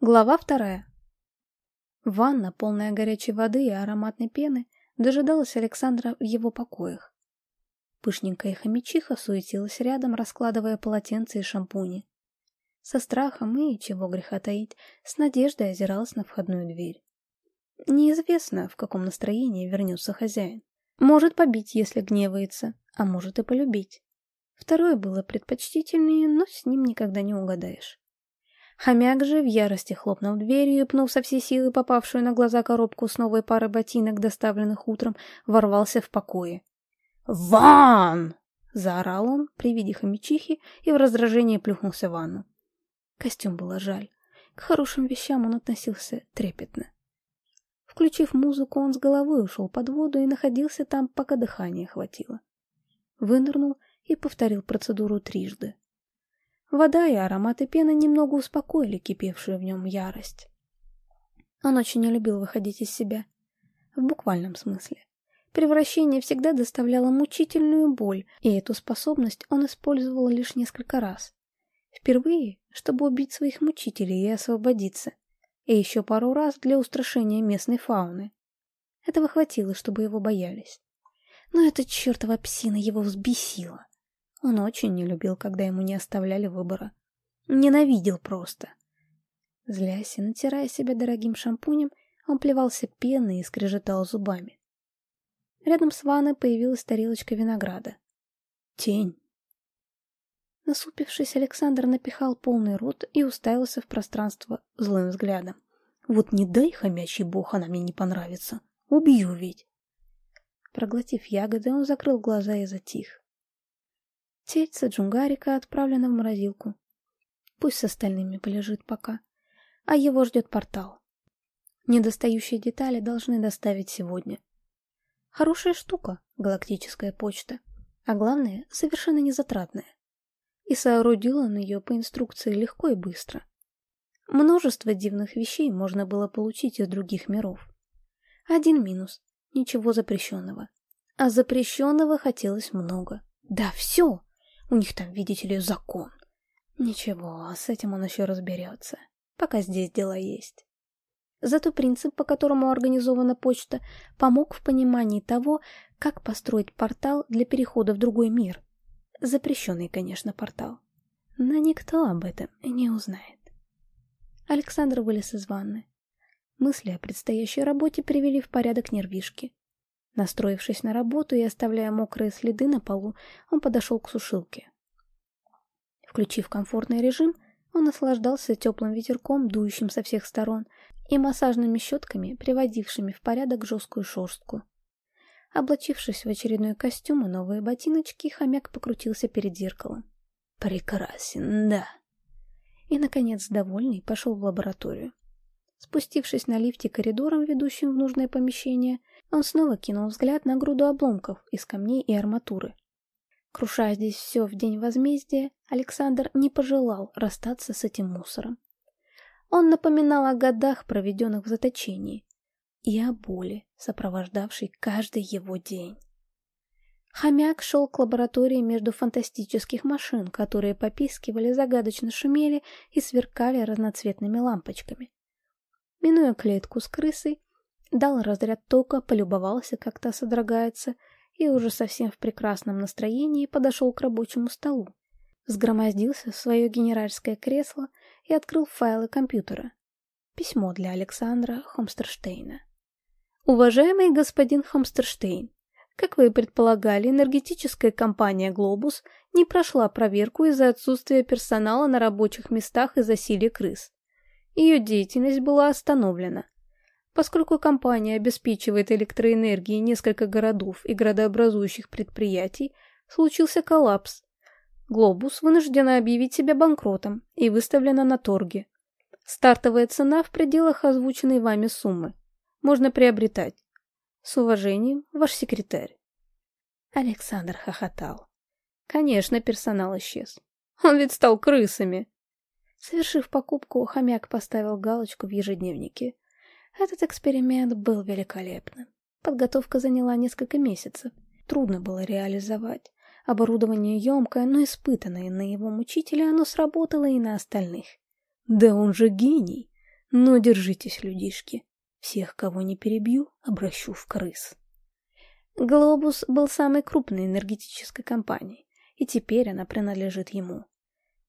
Глава вторая. Ванна, полная горячей воды и ароматной пены, дожидалась Александра в его покоях. Пышненькая хомячиха суетилась рядом, раскладывая полотенца и шампуни. Со страхом и, чего греха таить, с надеждой озиралась на входную дверь. Неизвестно, в каком настроении вернется хозяин. Может побить, если гневается, а может и полюбить. Второе было предпочтительнее, но с ним никогда не угадаешь. Хомяк же, в ярости хлопнув дверью и пнув со всей силы попавшую на глаза коробку с новой парой ботинок, доставленных утром, ворвался в покое. «Ван!» — заорал он при виде хомячихи и в раздражении плюхнулся в ванну. Костюм было жаль. К хорошим вещам он относился трепетно. Включив музыку, он с головой ушел под воду и находился там, пока дыхание хватило. Вынырнул и повторил процедуру трижды. Вода и ароматы пены немного успокоили кипевшую в нем ярость. Он очень не любил выходить из себя. В буквальном смысле. Превращение всегда доставляло мучительную боль, и эту способность он использовал лишь несколько раз. Впервые, чтобы убить своих мучителей и освободиться. И еще пару раз для устрашения местной фауны. Этого хватило, чтобы его боялись. Но эта чертова псина его взбесила. Он очень не любил, когда ему не оставляли выбора. Ненавидел просто. Злясь и натирая себя дорогим шампунем, он плевался пеной и скрежетал зубами. Рядом с ванной появилась тарелочка винограда. Тень. Насупившись, Александр напихал полный рот и уставился в пространство злым взглядом. Вот не дай, хомячий бог, она мне не понравится. Убью ведь. Проглотив ягоды, он закрыл глаза и затих. Тельце Джунгарика отправлено в морозилку. Пусть с остальными полежит пока. А его ждет портал. Недостающие детали должны доставить сегодня. Хорошая штука, галактическая почта. А главное, совершенно незатратная. И соорудил он ее по инструкции легко и быстро. Множество дивных вещей можно было получить из других миров. Один минус — ничего запрещенного. А запрещенного хотелось много. Да, все! У них там, видите ли, закон. Ничего, с этим он еще разберется, пока здесь дела есть. Зато принцип, по которому организована почта, помог в понимании того, как построить портал для перехода в другой мир. Запрещенный, конечно, портал. Но никто об этом не узнает. Александр вылез из ванны. Мысли о предстоящей работе привели в порядок нервишки. Настроившись на работу и оставляя мокрые следы на полу, он подошел к сушилке. Включив комфортный режим, он наслаждался теплым ветерком, дующим со всех сторон, и массажными щетками, приводившими в порядок жесткую шерстку. Облачившись в очередной костюм и новые ботиночки, хомяк покрутился перед зеркалом. «Прекрасен, да!» И, наконец, довольный, пошел в лабораторию. Спустившись на лифте коридором, ведущим в нужное помещение, он снова кинул взгляд на груду обломков из камней и арматуры. Крушая здесь все в день возмездия, Александр не пожелал расстаться с этим мусором. Он напоминал о годах, проведенных в заточении, и о боли, сопровождавшей каждый его день. Хомяк шел к лаборатории между фантастических машин, которые попискивали, загадочно шумели и сверкали разноцветными лампочками. Минуя клетку с крысой, дал разряд тока, полюбовался, как та содрогается, и уже совсем в прекрасном настроении подошел к рабочему столу. Сгромоздился в свое генеральское кресло и открыл файлы компьютера. Письмо для Александра Хомстерштейна. Уважаемый господин Хомстерштейн, как вы и предполагали, энергетическая компания «Глобус» не прошла проверку из-за отсутствия персонала на рабочих местах и засилия крыс. Ее деятельность была остановлена. Поскольку компания обеспечивает электроэнергией несколько городов и градообразующих предприятий, случился коллапс. Глобус вынуждена объявить себя банкротом и выставлена на торге. Стартовая цена в пределах озвученной вами суммы. Можно приобретать. С уважением, ваш секретарь. Александр хохотал. Конечно, персонал исчез. Он ведь стал крысами. Совершив покупку, хомяк поставил галочку в ежедневнике. Этот эксперимент был великолепным. Подготовка заняла несколько месяцев. Трудно было реализовать. Оборудование емкое, но испытанное на его мучителя, оно сработало и на остальных. Да он же гений! Но держитесь, людишки. Всех, кого не перебью, обращу в крыс. Глобус был самой крупной энергетической компанией, и теперь она принадлежит ему.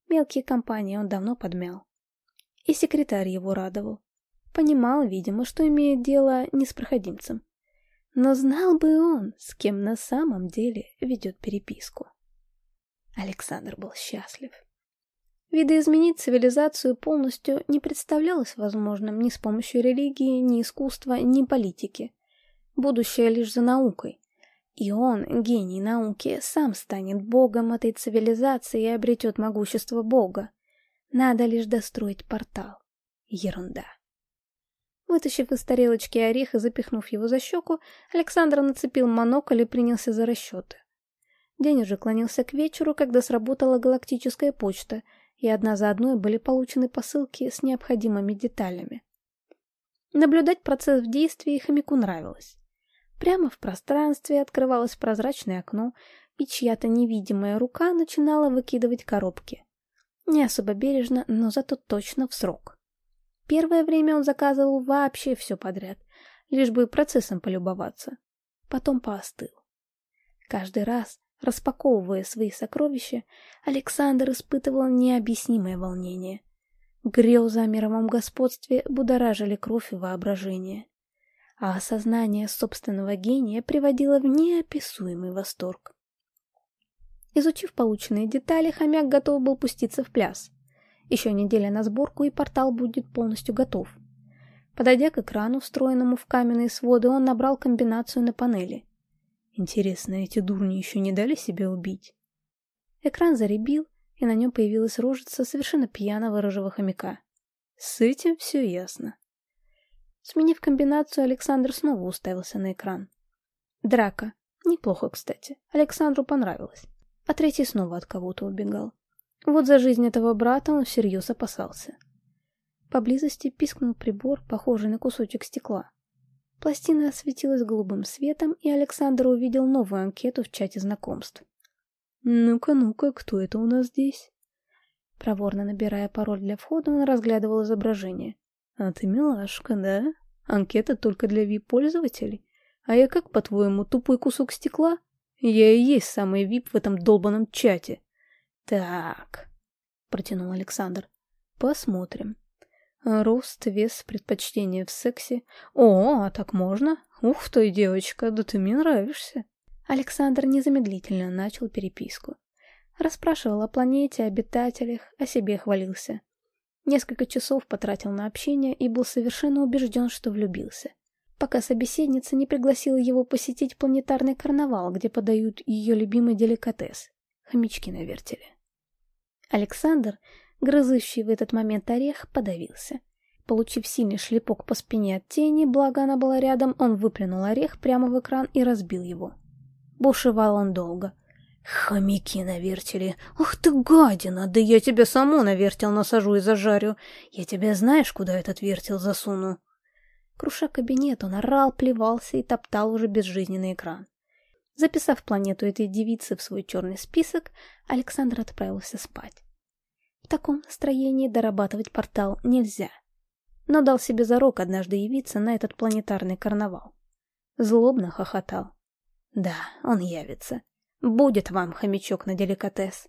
Мелкие компании он давно подмял. И секретарь его радовал. Понимал, видимо, что имеет дело не с проходимцем. Но знал бы он, с кем на самом деле ведет переписку. Александр был счастлив. Видоизменить цивилизацию полностью не представлялось возможным ни с помощью религии, ни искусства, ни политики. Будущее лишь за наукой. И он, гений науки, сам станет богом этой цивилизации и обретет могущество бога. Надо лишь достроить портал. Ерунда. Вытащив из тарелочки орех и запихнув его за щеку, Александр нацепил монокль и принялся за расчеты. День уже клонился к вечеру, когда сработала галактическая почта, и одна за одной были получены посылки с необходимыми деталями. Наблюдать процесс в действии хомяку нравилось. Прямо в пространстве открывалось прозрачное окно, и чья-то невидимая рука начинала выкидывать коробки. Не особо бережно, но зато точно в срок. Первое время он заказывал вообще все подряд, лишь бы процессом полюбоваться. Потом поостыл. Каждый раз, распаковывая свои сокровища, Александр испытывал необъяснимое волнение. Грезы о мировом господстве будоражили кровь и воображение. А осознание собственного гения приводило в неописуемый восторг. Изучив полученные детали, хомяк готов был пуститься в пляс. Еще неделя на сборку, и портал будет полностью готов. Подойдя к экрану, встроенному в каменные своды, он набрал комбинацию на панели. Интересно, эти дурни еще не дали себе убить? Экран заребил, и на нем появилась рожица совершенно пьяного рыжего хомяка. С этим все ясно. Сменив комбинацию, Александр снова уставился на экран. Драка. Неплохо, кстати. Александру понравилось. А третий снова от кого-то убегал. Вот за жизнь этого брата он всерьез опасался. Поблизости пискнул прибор, похожий на кусочек стекла. Пластина осветилась голубым светом, и Александр увидел новую анкету в чате знакомств. «Ну-ка, ну-ка, кто это у нас здесь?» Проворно набирая пароль для входа, он разглядывал изображение. «А ты милашка, да? Анкета только для VIP-пользователей? А я как, по-твоему, тупой кусок стекла? Я и есть самый VIP в этом долбанном чате!» «Так», — протянул Александр, — «посмотрим. Рост, вес, предпочтение в сексе. О, а так можно? Ух ты, девочка, да ты мне нравишься». Александр незамедлительно начал переписку. Расспрашивал о планете, обитателях, о себе хвалился. Несколько часов потратил на общение и был совершенно убежден, что влюбился. Пока собеседница не пригласила его посетить планетарный карнавал, где подают ее любимый деликатес — хомячки на вертеле. Александр, грызущий в этот момент орех, подавился. Получив сильный шлепок по спине от тени, благо она была рядом, он выплюнул орех прямо в экран и разбил его. Бушевал он долго. «Хомяки на вертеле! Ух ты, гадина! Да я тебя саму на вертел насажу и зажарю! Я тебя знаешь, куда этот вертел засуну?» Круша кабинет, он орал, плевался и топтал уже безжизненный экран. Записав планету этой девицы в свой черный список, Александр отправился спать. В таком настроении дорабатывать портал нельзя. Но дал себе зарок однажды явиться на этот планетарный карнавал. Злобно хохотал. Да, он явится. Будет вам хомячок на деликатес.